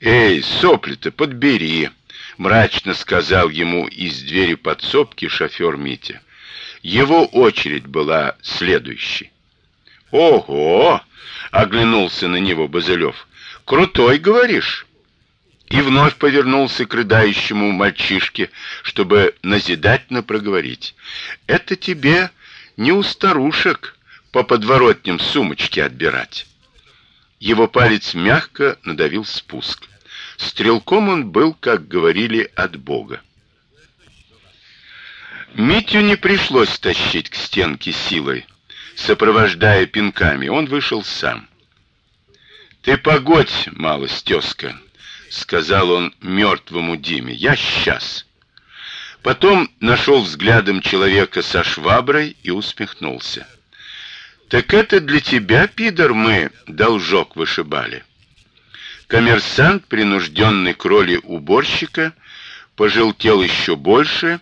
Эй, сопли-то подбери, мрачно сказал ему из двери подсобки шофер Митя. Его очередь была следующей. Ого, оглянулся на него Базелёв. Крутой, говоришь? И вновь повернулся к рыдающему мальчишке, чтобы назидательно проговорить: "Это тебе не у старушек по подворотням сумочки отбирать". Его палец мягко надавил спуск. Стрелком он был, как говорили, от Бога. Митю не пришлось тащить к стенке силой, сопровождая пинками. Он вышел сам. Ты погодь, малость тёзка, сказал он мертвому Диме. Я сейчас. Потом нашел взглядом человека со шваброй и усмехнулся. Так это для тебя, пидор, мы должок вышибали. Коммерсант, принужденный к роли уборщика, пожелтел еще больше,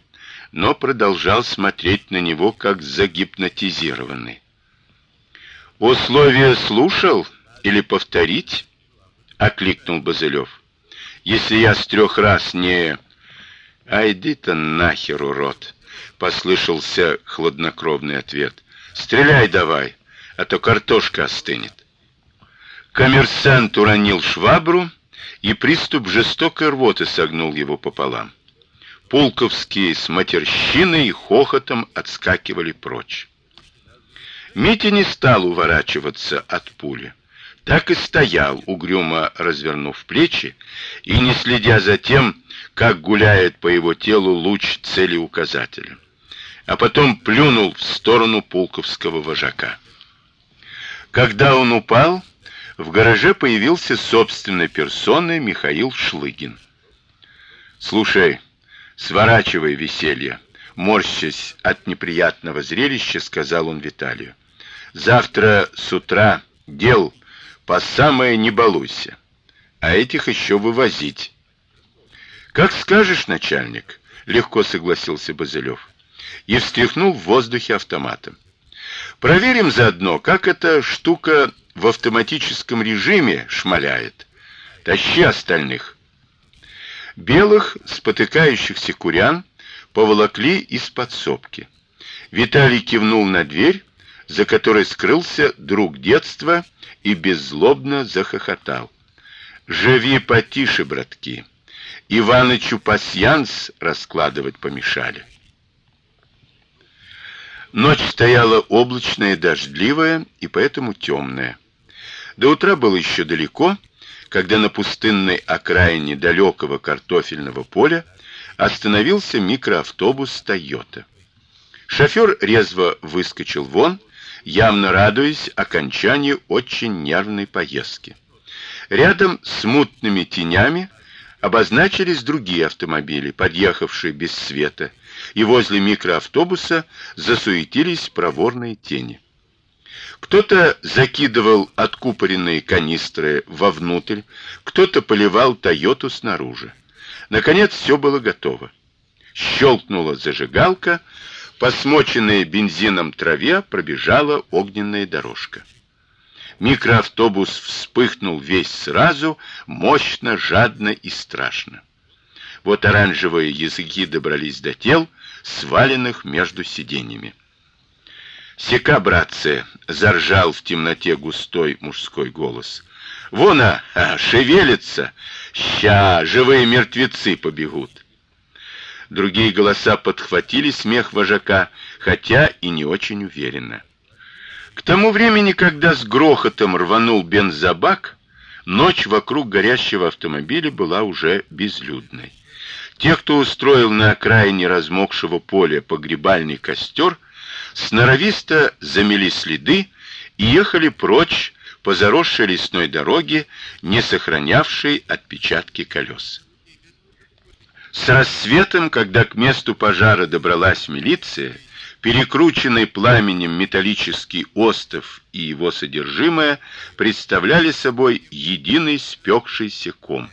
но продолжал смотреть на него как загипнотизированный. Условия слушал или повторить? окликнул Базелёв. Если я с трех раз не А иди-то нахер, урод, послышался хладнокровный ответ. Стреляй давай, а то картошка остынет. Коммерсант уронил швабру, и приступ жестокой рвоты согнул его пополам. Пулковские с матерщиной и хохотом отскакивали прочь. Митя не стал уворачиваться от пули. Так и стоял, угрюмо развернув плечи и не следя за тем, как гуляет по его телу луч целеуказателя а потом плюнул в сторону пулковского вожака. Когда он упал, в гараже появился собственной персоной Михаил Шлыгин. Слушай, сворачивай веселье, морщась от неприятного зрелища, сказал он Виталию. Завтра с утра дел по самое не балуйся, а этих еще вывозить. Как скажешь, начальник, легко согласился Базелёв и встряхнул в воздухе автоматом. Проверим заодно, как эта штука в автоматическом режиме шмаляет. Тащи остальных. Белых, спотыкающихся курян поволокли из подсобки. Виталий кивнул на дверь, за которой скрылся друг детства и беззлобно захохотал. Живи потише, братки. Иванычу пасьянс раскладывать помешали. Ночь стояла облачная, дождливая и поэтому темная. До утра было еще далеко, когда на пустынной окраине далекого картофельного поля остановился микроавтобус Toyota. Шофер резво выскочил вон, явно радуясь окончанию очень нервной поездки. Рядом с мутными тенями обозначились другие автомобили, подъехавшие без света и возле микроавтобуса засуетились проворные тени. Кто-то закидывал откупоренные канистры вовнутрь, кто-то поливал Тойоту снаружи. Наконец все было готово. Щелкнула зажигалка, по смоченной бензином траве пробежала огненная дорожка. Микроавтобус вспыхнул весь сразу, мощно, жадно и страшно. Вот оранжевые языки добрались до тел, сваленных между сиденьями. "Сека, братцы", заржал в темноте густой мужской голос. "Вон а, шевелится. Ща живые мертвецы побегут". Другие голоса подхватили смех вожака, хотя и не очень уверенно. К тому времени, когда с грохотом рванул бензобак, ночь вокруг горящего автомобиля была уже безлюдной. Те, кто устроил на окраине размокшего поля погребальный костер, сноровисто замели следы и ехали прочь по заросшей лесной дороге, не сохранявшей отпечатки колес. С рассветом, когда к месту пожара добралась милиция, перекрученный пламенем металлический остов и его содержимое представляли собой единый спекшийся ком.